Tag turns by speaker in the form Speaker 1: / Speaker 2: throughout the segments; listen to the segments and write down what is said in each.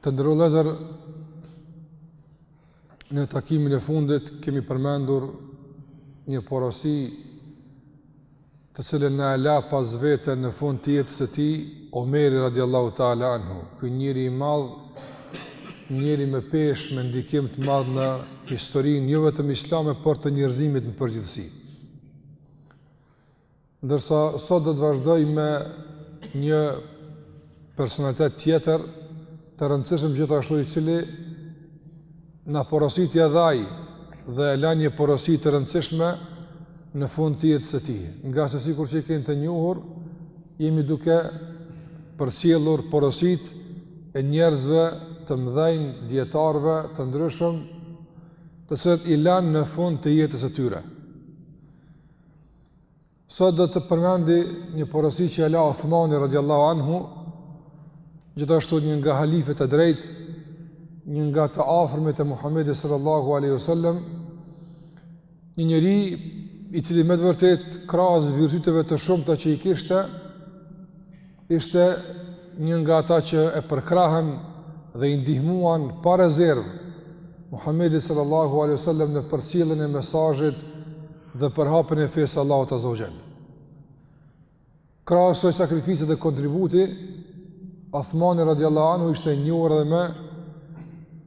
Speaker 1: Të nderuar vëllezër, në takimin e fundit kemi përmendur një porosi të cilën na e la pas vete në fund të jetës së tij, Omeri radiallahu ta'ala anhu, ky njeri i madh, njeri me peshë, me ndikim të madh në historinë jo vetëm islame, por të njerëzimit në përgjithësi. Ndërsa sot do të vazhdoj me një personalitet tjetër të rëndësishëm gjithashtu i cili na porosit edhe ai dhe lë një porosi të rëndësishme në fund të jetës së tij. Ngase sikur që keni të njohur, jemi duke përcjellur porositë e njerëzve të mëdhenj, dijetarëve të ndryshëm, të cilët i lanë në fund të jetës së tyre. Sot do të përmendi një porosi që e la Uthmani radiallahu anhu, gjithashtu një nga halifët e drejtë, një nga të afërmit e Muhammedit sallallahu alejhi ue sellem, një njeri i cili me të vërtetë krahas virtyteve të shumta që i kishte, Ishte një nga ata që e përkrahën dhe i ndihmuan pa rezervë Muhamedit sallallahu alaihi wasallam në përcjelljen e mesazhit dhe përhapjen e fesë së Allahut azza wa jall. Krahas kësaj sakrifice dhe kontributi Uthmani radhiyallahu anhu ishte i njohur edhe me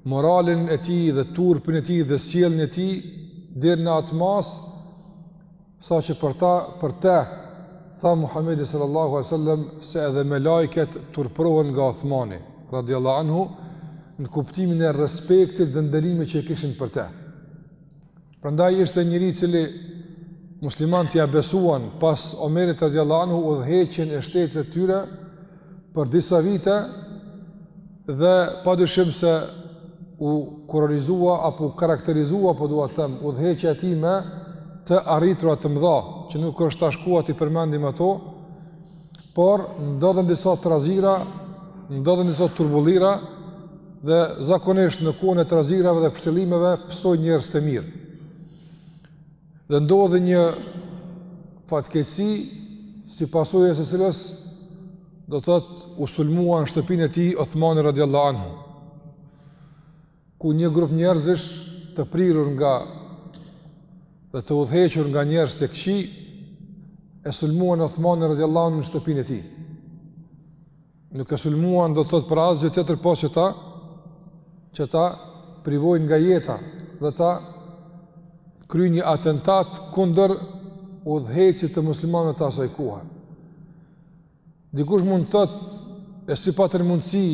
Speaker 1: moralin e tij dhe turpin e tij dhe sjelljen e tij deri në atë masë Saqë për ta, për te, tha Muhammedi sallallahu a sallam, se edhe melaiket turpërohen nga Othmani, radiallahu anhu, në kuptimin e respektit dhe nderimit që e kishin për te. Prandaj ishte njeriu të cilit muslimanët ia besuan pas Omerit radiallahu anhu udhëheqjen e shtetit të tyre për disa vite Dhe pa dyshim se u kurorëzua apo u karakterizua, po dua të them, udhëheqja e tij me të arritura të mëdha, që nuk është tash koha t'i përmendim ato, por ndodhën disa trazira, ndodhën disa turbullira dhe zakonisht në kohën e trazirave dhe pështjellimeve pësojnë njerëz të mirë. Dhe ndodhi një fatkeqësi si pasojë e së cilës do të thotë u sulmua në shtëpinë e tij Uthmani radhiyallahu anhu. Ku një grup njerëzish të prirur nga dhe të udhëhequr nga njerëz të këqij e sulmuan Uthmanin radhiyallahu anhu në shtëpinë e tij. Nuk e sulmuan do të thotë për asgjë tjetër po që ta privojnë nga jeta dhe ta kryejnë një atentat kundër udhëheqësit të muslimanëve të asaj kohe. Dikush mund të thotë e si patën mundësi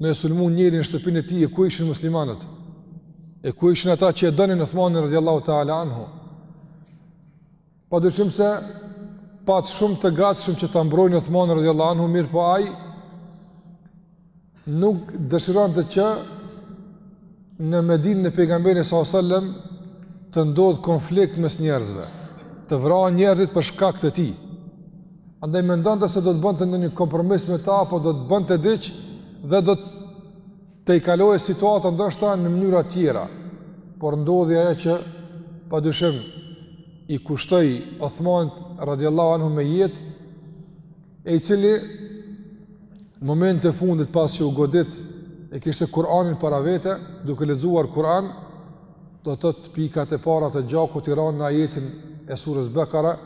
Speaker 1: me sulmu njeri në shtëpinë e tij e ku ishin muslimanët? E ku ishin ata që e donin Uthmanin radhiyallahu ta'ala anhu? Pa dyshim se pat shumë të gatshëm që ta mbrojnë Uthman radhiyallahu anhu, mirëpo ai nuk dëshironte që në Medinën e pejgamberit sallallahu alajhi wasallam të ndodhë konflikt mes njerëzve, të vrahen njerëzit për shkak të tij. Andaj mendonte se do të bënte ndonjë kompromis me ta apo do të bënte diç dhe do të tejkalohej situata ndoshta në mënyra tjera, por ndodhi ajo që padyshim i kushtoi Uthmanit radhiyallahu anhu me jetë, e i cili në momentet e fundit pasi që u godit e kishte Kur'anin para vete, duke lexuar Kur'an, do të thotë pikat e para të gjakut i ranë në ajetin e surës Bekara,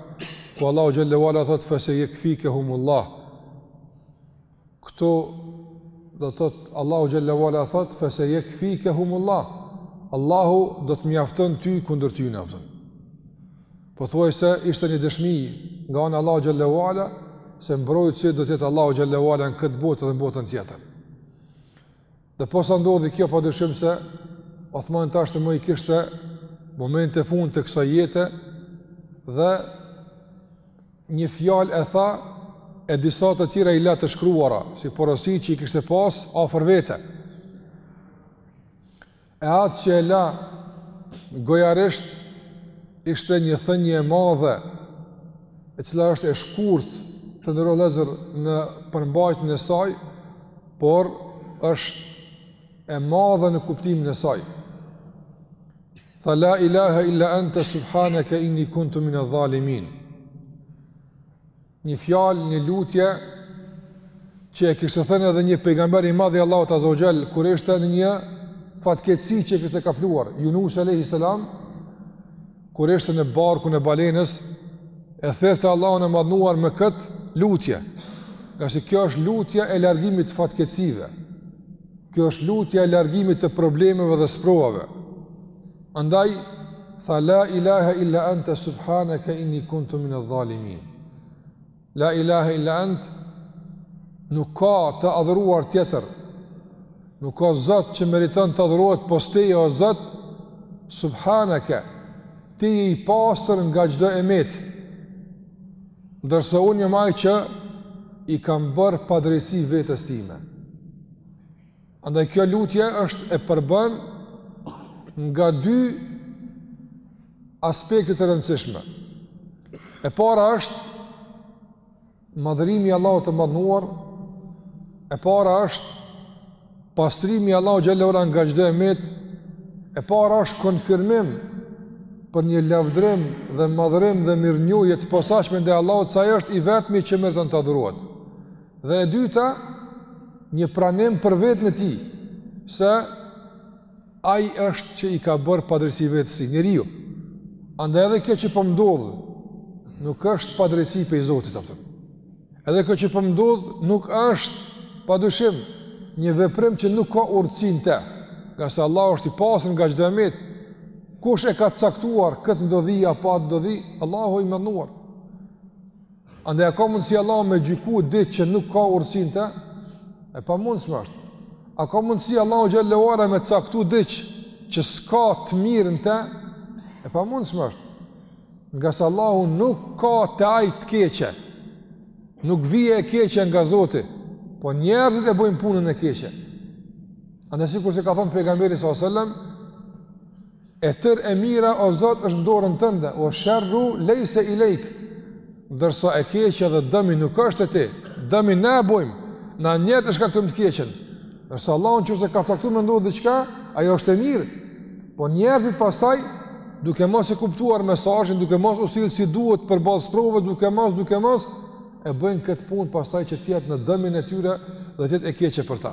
Speaker 1: ku Allahu xhallahu ala thotë fa sayakfikahumullah. Këtu do të thotë Allahu xhallahu ala thotë fa se yekfikahumullah. Allahu do të mjafton ty kundër tyre mjafton. Pothuajse ishte një dëshmi nga ana Allahu xhallahu ala se mbrojtës i do të jetë Allahu xhallahu ala në këtë botë dhe në botën tjetër. Dhe posa ndodhi kjo pa dyshim se Othman tashmë i kishte momentet e fundit të kësaj jete dhe një fjalë e tha e disa të tjera i la të shkruara si porosi që i kishte pas afër vete e atë që e la gojarisht ishte një thënie e madhe e cila është e shkurtë ndërro lezër në përmbajtjen e saj, por është e madhe në kuptimin e saj. Tha la ilaha illa ente subhaneke inni kuntu minë dhalimin. Një fjalë, një lutje, që e kishte thënë edhe një pejgamber i madh i Allahut azze ve xhel, kur ishte në një fatkeqësi që e kishte kapluar, Junus a.s. kur ishte në barkun e balenës, e thërriste Allahun e madhnuar me këtë lutje, ngase kjo është lutja e largimit të fatkeqësive, kjo është lutja e largimit të problemeve dhe sprovave. Andaj, tha la ilaha illa anta subhanaka inni kuntu min e dhalimin. La ilahe illa ente, nuk ka të adhuruar tjetër, nuk ka zot që meriton të adhurohet pos teje o zot, subhanake, ti je i pastër nga çdo e metë, ndërsa unë jam ai që i kam bërë padrejtësi vetes time. Andaj kjo lutje është e përbën nga dy aspekte të rëndësishme. E para është madhërimi i Allahut të madhëruar, e para është pastrimi i Allahut xhel-le ve ala nga çdo e metë, e para është konfirmim për një lavdrim dhe madhërim dhe mirënjohje të posaçme ndaj Allahut se ai është i vetmi që meriton të adhurohet. Dhe e dyta, një pranim për veten e tij, se Ai është që i ka bërë padrejtësi vetes si njeriu. Andaj edhe kjo që po m'ndodh nuk është padrejtësi prej Zotit apo. Edhe kjo që po m'ndodh nuk është padyshim një veprim që nuk ka urtësi në te. Ngase Allahu është i pastër nga çdo e metë. Kush e ka caktuar këtë ndodhi apo atë ndodhi? Allahu i madhëruar. Andaj a ka mundësi Allahu me gjyku diç që nuk ka urtësi n'te? E pamundshme është. A ka mundësi Allahu xhel-le ve ala me caktu diç që s'ka të mirë n'te? E pamundshme është. Ngase Allahu nuk ka te Ai të keqe. Nuk vjen e keqe nga Zoti. Po njerëzit e bojnë punën e keqe. Andaj sikurse ka thonë pejgamberi s.a.s. E tërë e mira o Zot është në dorën tënde, ue sherru lejse ilejk, ndërsa e keqja dhe dëmi nuk është te ti, dëmi ne e bojmë, na njerëzt e shkaktojmë të keqen, ndërsa Allahu në qoftë se ka caktu me ndodhë diçka, ajo është e mirë, po njerëzit pastaj, duke mos e kuptuar mesazhin, duke mos u sjellë si duhet përballë sprovës, duke mos, duke mos, e bëjnë këtë punë pastaj që të jetë në dëmin e tyre dhe të jetë e keqe për ta.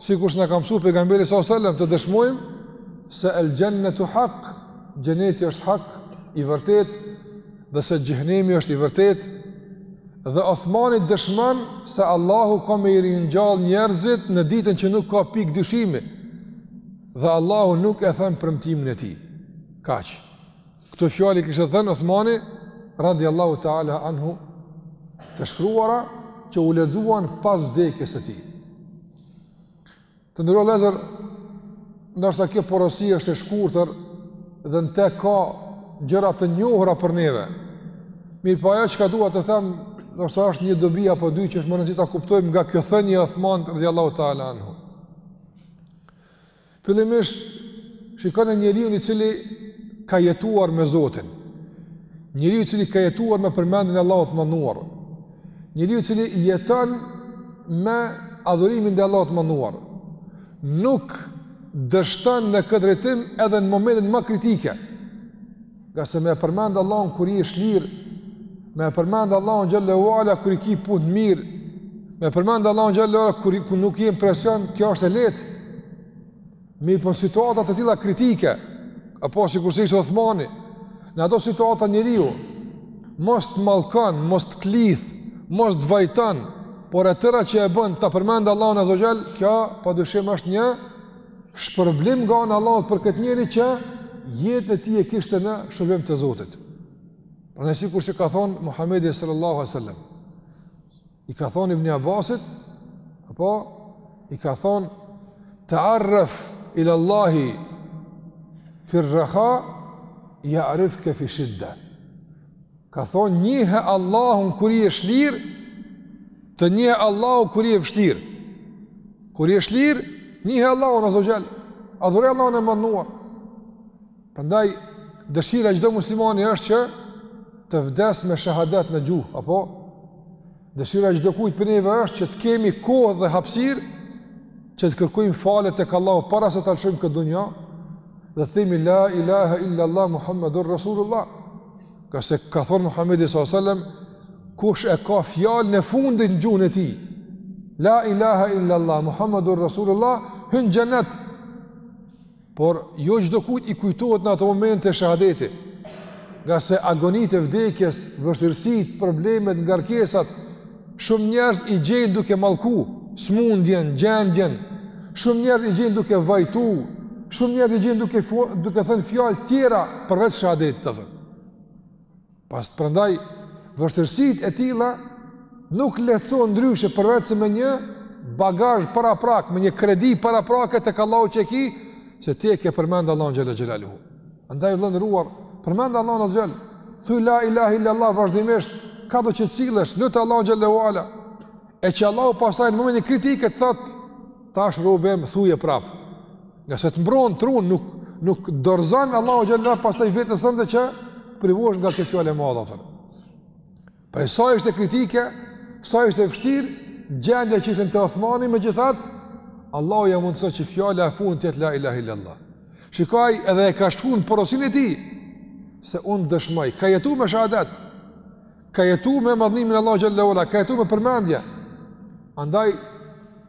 Speaker 1: Sikurse na ka mësuar pejgamberi sallallahu alajhi wasallam të dëshmojmë se el xhennetu hak, xheneti është hak i vërtetë dhe se xhehenemi është i vërtetë dhe Othmani dëshmon se Allahu ka me i ringjall njerëzit në ditën që nuk ka pikë dyshimi dhe Allahu nuk e then premtimin e tij kaq Këto fjalë i kishte thënë Uthmani radiallahu ta'ala anhu të shkruara që u lexuan pas vdekjes së tij. Të nderuar vëllezër, ndoshta kjo porosi është e shkurtër dhe në te ka gjëra të njohura për neve. Mirëpo ajo çka dua të them, ndoshta është një dobi apo dy që është me rëndësi ta kuptojmë nga kjo thënie e Uthmanit radiallahu ta'ala anhu. Fillimisht, shikone njeriun i cili ka jetuar me Zotin, njeriu i cili ka jetuar me përmendjen e Allahut të madhnuar, njeriu i cili jeton me adhurimin ndaj Allahut të madhnuar, nuk dështon në këtë drejtim edhe në momentet më kritike, Ngase me e përmendë Allahun kur je shlirë, me e përmendë Allahun xhel-le ue ala kur i ki punët mirë, me e përmendë Allahun xhel-le ue ala kur je, kur nuk je n'presion, kjo është e lehtë. Mirëpo në situata të tilla kritike, apo sikurse ishte Othmani, në ato situata njeriu, mos të mallkon, mos të klith, mos të vajton, por e tëra që e bën të përmendë Allahun azze ue xhel, kjo pa dyshim është një Shpërblim nga ana e Allahut për këtë njeri që jetën e tij e kishte në shërbim të Zotit. Prandaj sikurse ka thon Muhamedi sallallahu alaihi wasallam. I ka thon Ibn Abbasit, apo i ka thon ta'arraf ila Allah fi ar-raha ya'rifka fi shidda. Ka thonë njihe Allahun kur je shlirë, të njeh Allahu kur je vështirë. Kur je shlirë, njihe Allahun azze ue xhel, adhuroje Allahun e madhnuar. Prandaj, dëshira e çdo muslimani është që të vdes me shahadet në gjuhë, apo? Dëshira e çdokujt prej neve është që të kemi kohë dhe hapësirë që të kërkojmë falje tek Allahu para se ta lshojmë këtë dunja. Dhe të themi la ilaha illa allah muhammedur rasulullah. Ngase ka thon Muhamedi sallallahu alaihi wasallam kush e ka fjalën e fundit në gjuhën e tij. La ilaha illa allah muhammedur rasulullah hyn në xhenet. Por, jo çdokujt i kujtohet në ato momente shahadeti, ngase agonitë e vdekjes, vështirësitë, problemet, ngarkesat, shumë njerëz i gjejnë duke mallku, smundjen, gjendjen, shumë njerëz i gjejnë duke vajtu, shumë njerëz i gjejnë duke, duke thënë fjalë tjera përveç shahadetit të thënë. Pas prandaj vështirësitë e tilla nuk lehtësohen ndryshe përveçse me një bagazh paraprak, me një kredi paraprake tek Allahu që e ki, se ti e ke përmend Allahun xhalla xhelaluhu. Andaj vëlla i nderuar, përmende Allahun xhall, thuj la ilaha illa allah vazhdimisht, kado që të sillesh lute Allahun xhalla wala. E që Allahu pastaj në momente kritike thot tash robi im thuje prap. Ngase të mbron trun nuk nuk dorzon Allahu xhallahu pastaj vetes tënde që të privohesh nga kjo fjalë e madhe atë. Pra sa është kritike, sa është vështirë gjendja që ishte te Othmani megjithatë Allahu ia mundësoi që fjala e fundit të jetë la ilaha illallah. Shikoj edhe e ka shkru porosin e tij se un dëshmoj, ka jetu me shahadat. Ka jetu me madhnimin e Allahu xhallahu ala, ka jetu me përmendje. Andaj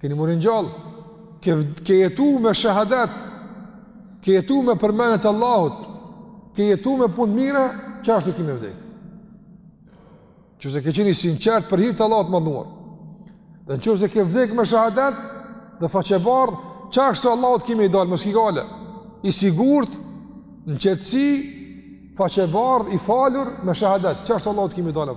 Speaker 1: Ke ni myslim gjallë, ke, ke jetu me shahadet, ke jetu me përmendje t'Allahut, ke jetu me punë t'mira, qashtu ki me vdekë. Nëqoftëse ke qenë i sinqertë për hir të Allahut t'madhëruar. Dhe në qoftë se ke vdekë me shahadet, dhe faqebardhë, qashtu Allahut ki me i dalë, mos ki gajle, i sigurt, në qetësi, faqebardhë, i falur, me shahadet, qashtu Allahut ki me i dalë,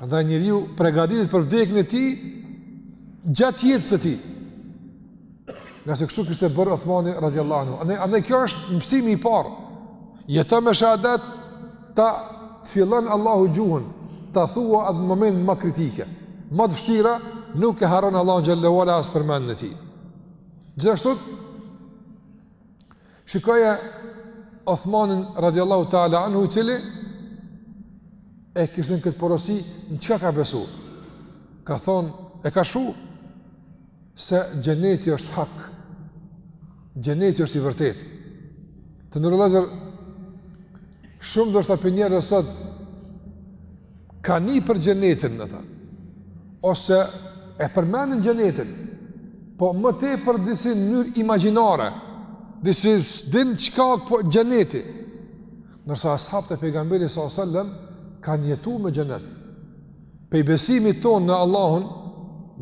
Speaker 1: Prandaj njeriu përgatitet për vdekjen e tij gjatë jetës së tij. Ngase kështu kishte bërë Othmani radiallahu anhu. Andaj, andaj kjo është mësimi i parë. Jeto me shahadet, ta ta fillon Allahu gjuhën, ta thuash n'ato momentet ma kritike. Ma të vështira, nuk e harron Allahu xhelle ue ala as përmendjen e tij. Gjithashtu, Shikoje Othmanin radiallahu ta'ala anhu i cili e kishte në këtë porosi në çka ka besu. Ka thonë, e ka shkru se xheneti është hak, xheneti është i vërtetë. Të nderuar vëllezër, Shumë ndoshta pej njerëzve sot, kanë ni për xhenetin ata, ose e përmendin xhenetin, po më tepër disi në mënyrë imagjinare, disi s'e din çka o xheneti, ndërsa ashabët e pejgamberit s.a.s. kanë jetu me xhenet, Pej besimit tonë në Allahun,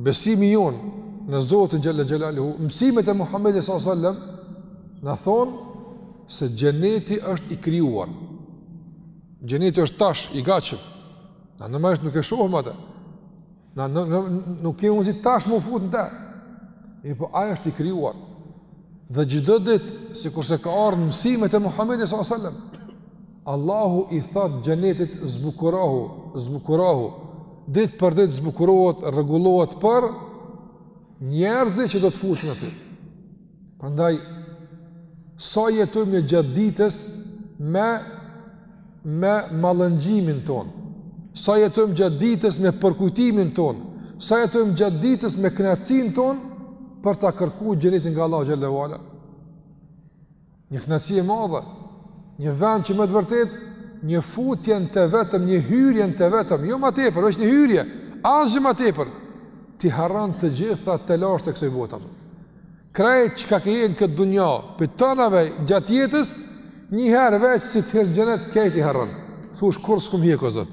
Speaker 1: besimi jonë në Zotin xhelle xhelaluhu, mësimet e Muhamedit sallallahu alaihi wasallam na thonë se xheneti është i krijuar. Xheneti është tash i gatshëm. Na normalisht nuk e shohim atë. Na nuk kemi mundësi tash me u fut në të. Mirëpo ai është i krijuar. Dhe çdo ditë, sikurse ka ardhur mësimet e Muhamedit sallallahu alaihi wasallam, Allahu i thotë xhenetit zbukurohu, zbukurohu. Ditë për ditë zbukurohet, rregullohet për njerëzit që do të futen aty. Prandaj sa jetojmë ne gjatë ditës me me mallëngjimin tonë. Sa jetojmë gjatë ditës me përkujtimin tonë. Sa jetojmë gjatë ditës me kënaqësinë tonë për ta kërku xhenetin nga Allahu xhelle ue ala. Një kënaqësi e madhe, një vend që me të vërtetë, një futje n'te vetëm, një hyrje n'te vetëm, jo ma tepër, veç një hyrje, asgjë ma tepër, t'i harron të gjitha telashet e kësaj bote. Krejt çka ke hjek n'këtë dunja, pej tanave gjatë jetës, një herë veç si të hish n'xhenet, krejt i harron. Thush, kurrë s'kum hjek, o Zot.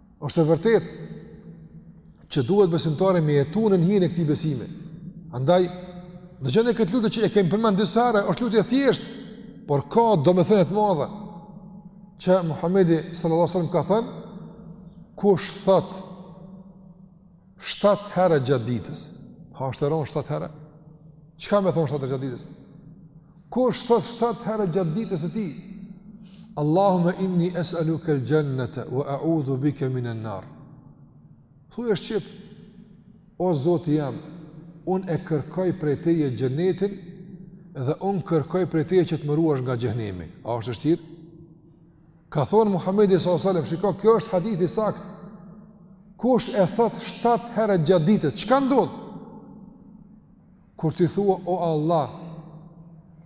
Speaker 1: Është e vërtetë që duhet besimtari me jetu nën hijen e këtij besimi. Andaj, dëgjone këtë lutje që e kemë përmend disa herë, është lutje e thjeshtë, por ka domethënie t'madhe, që Muhammedi s.a.s. ka thënë, kush thotë, Shtatë herë gjatë ditës. A është e rëndë shtatë herë. Çka me thon shtatë herë gjatë ditës? Kush thot shtatë herë gjatë ditës së tij? Allahumma inni es'aluka al-jannata wa a'udhu bika min an-nar. Thuaj shqip. O Zoti jam, un e kërkoj prej teje xhenetin dhe un kërkoj prej teje që të më ruash nga xhehnemi. A është vështirë? Ka thonë Muhammedi s.a.s. Shiko, kjo është hadith i saktë. Kush e thot 7 herë gjatë ditës, çka ndodh? Kur ti thua, o Allah,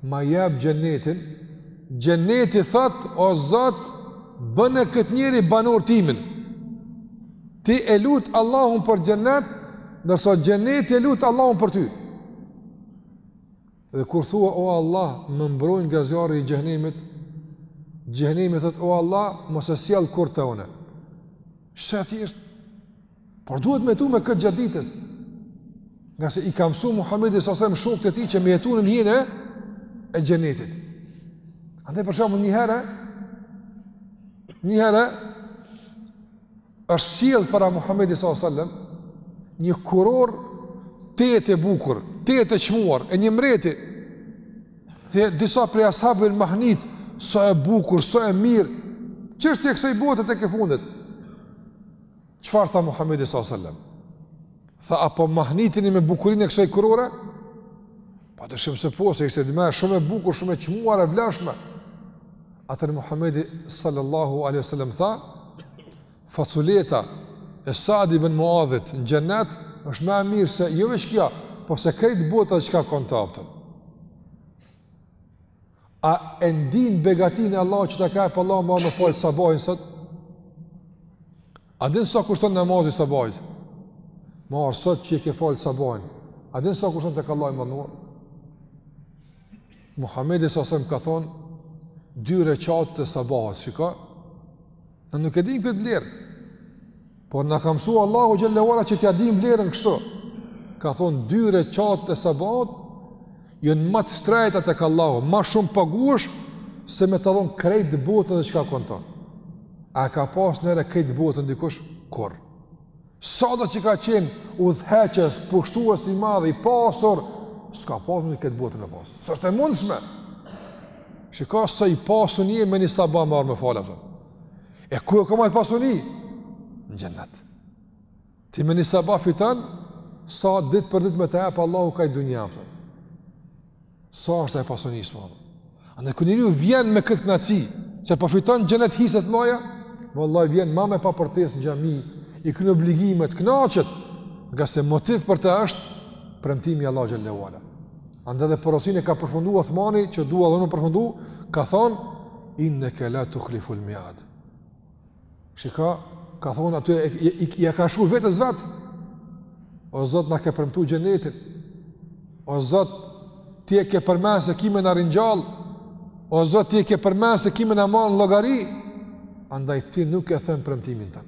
Speaker 1: ma jep xhenetin, xheneti thot, o Zot, bëne këtë njeri banor timin. Ti e lut Allahun për xhenet, ndërsa xheneti e lut Allahun për ty. Dhe kur thua o Allah, më mbroj nga zjarri i xhehenemit, xhehenemi thot o Allah, mos e sjell kurrë te unë. Sa thjesht. Por duhet me jetu me këtë gjatë ditës. Ngase i ka mësu Muhammedi s.a.s. shokët e tij që me jetu në hijen e xhenetit. Andaj për shembull njëherë, njëherë, është sjellë para Muhamedit sallallahu alajhi wasallam një kurorë tejet e bukur, tejet e çmuar e një mreti. Dhe disa prej as'habëve u mahnitën sa e bukur, sa e mirë. Çështje e kësaj bote tek e fundit. Çfarë tha Muhamedi sallallahu alajhi wasallam? Tha a po mahniteni me bukurinë e kësaj kurore? Padyshim se po, se ishte domethënë shumë e bukur, shumë e çmuar e vlefshme. Atëherë Muhammedi sallallahu aleyhi sallam tha, faculeta e Sadi ben Muadhit në xhennet, është ma e mirë se jo veç kjo, po se krejt bota çka ka n'të, a kupton. A e ndin begatinë e Allahut që ta ka ba Allahu me fal sabahin sot? A din sa kushton namazi i sabahit? More sot që e ke fal sabahin. A din sa kushton tek Allahu më në? Muhamedi s.a.s. ka thon dy reqate të sabahut, shikoj. Na nuk e dimë këtë vlerë, por na ka mësu Allahu xhele ve ala që t'ia dimë vlerën kështu. Ka thonë dy reqatet e sabahut janë ma të shtrejta tek Allahu, ma shumë paguhesh, se me ta dhonë krejt botën dhe çka ka n'to. A ka pas njëherë krejt botën dikush? Kurrë. Sado që ka qenë udhëheqës, pushtues i madh i pasur, s'ka pasur në këtë botë në pasur. S'është e mundshme. Shika çfarë pasunie me një sabah more, me falë, a kupton. E ku e ka marrë pasuninë? Në xhennet. Ti me një sabah fiton, sa ditë për ditë me ta ep, Allahu kaq dunja, a kupton. Sa është e pasunisë më dhe. Andaj kur njeriu vjen me këtë knaqësi, se po fiton xhenet, hiset ma ja, vallahi vjen ma me pa përtesë në xhami, i kryen obligimet, knaqët, ngase motiv për të është premtimi Allah xhelle ue ala. Andaj dhe porosinë e ka përfundu Othmani, që dua dhe me përfundu, ka thonë, inneke la tuhliful miad. Shiko, ka thonë aty, ia ka shkru vetes vet, o Zot na ke premtu xhenetin, o Zot ti e ke përmend se ki me na ringjall, o Zot ti e ke përmend se ki me na marrë në llogari, andaj ti nuk e then premtimin tan.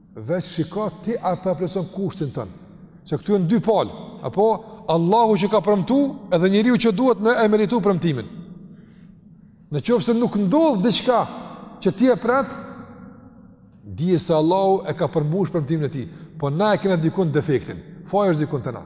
Speaker 1: Veç shiko ti a po e plotëson kushtin tënd. Se këtu janë dy palë. A po, Allahu që ka premtu edhe njeriu që duhet me e meritu premtimin. Në qoftë se nuk ndodh diçka që ti e pret, dije se Allahu e ka përmbush premtimin e tij. Po na e kena dikun defektin. Faji është dikun te na.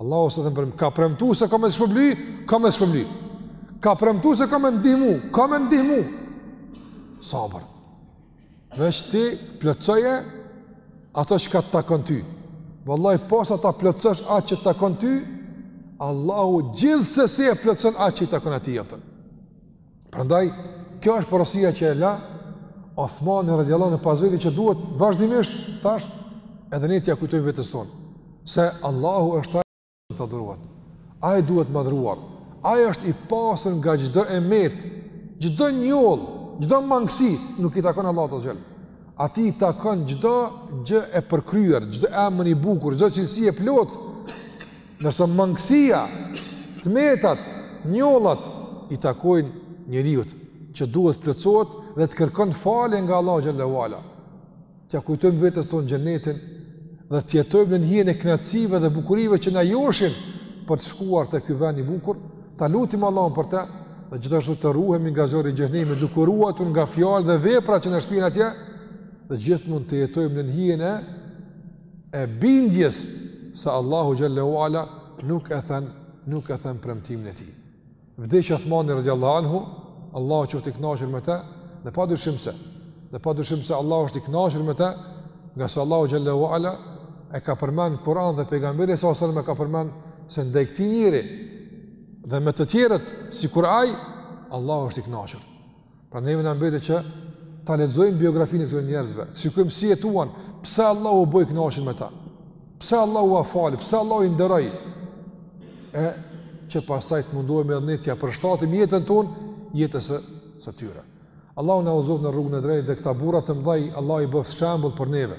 Speaker 1: Allahu s'e then, ka premtu se ka me shpërbly, ka me shpërbly. Ka premtu se ka me ndihmu, ka me ndihmu. Sabër. Veç ti plotësoje ato që ka të takon ty. Vallai posa ta plotësosh atë që të takon ty, Allahu gjithsesi e plotëson atë që i takon atij, ta jep atë. Prandaj kjo është porosia që e la Othmani radiallahu anhu pas veti që duhet vazhdimisht tash edhe ne t'ia kujtojmë vetes sonë se Allahu është ai që të adhurohet. Ai duhet madhruar. Ai është i pastër nga çdo e metë, çdo njollë, çdo mangësi nuk i takon Allahut azze ue xhel. Atij i takon çdo gjë e përkryer, çdo emër i bukur, çdo cilësi e plotë. Ndërsa mangësia, të metat, njollat i takojnë njeriut që duhet të plotësohet dhe të kërkon falje nga Allahu xhelle ue ala. T'ia kujtojmë vetes tonë xhenetin dhe të jetojmë nën hijen e kënaqësive dhe bukurive që na joshin për të shkuar te ky vend i bukur, ta lutim Allahun për të dhe gjithashtu të ruhemi nga zjarri i xhehenemit, duke u ruajtur nga fjalë dhe vepra që na shpinë atje dhe gjithmonë të jetojmë nën hijen e e bindjes se Allahu xhelle ue ala nuk e then nuk e then premtimin e tij. Vdiq Uthmani radhiyallahu anhu, Allahu qoftë i kënaqur me të, dhe pa dyshim se, dhe pa dyshim se Allahu është i kënaqur me të, ngase Allahu xhelle ue ala e ka përmend në Kur'an dhe pejgamberi alejhi selam e ka përmend se ndaj këtij njeriu dhe me të tjerët sikur ai Allahu është i kënaqur. Pra neve na mbetet që ta lexojmë biografinë e këtyre njerëzve, të shikojmë si jetuan, pse Allahu u bë i kënaqun me ta, pse Allahu ua fali, pse Allahu i nderoi, e që pastaj të mundohemi edhe ne t'ia përshtatim jetën tonë jetës së tyre. Allahu na udhëzoftë në rrugën e drejtë dhe këta burra të mdhaj, Allahu i bëftë shembull për neve.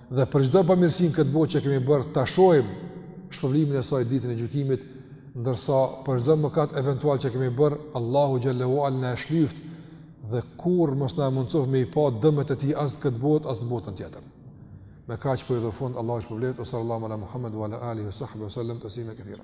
Speaker 1: Dhe për çdo bamirësi në këtë botë që kemi bërë, ta shohim shpërblimin e saj ditën e gjykimit, ndërsa për çdo mëkat eventual që kemi bërë, Allahu xhallahu ala na e shlyft dhe kurr mos na e mundsoft me i pa dëmet e tij as në këtë botë as në botën tjetër. Me kaq po i jap fund Allahu ju shpërbleft wa sallallahu ala Muhammed wa ala alihi wa sahbihi wa sallam taslima katira.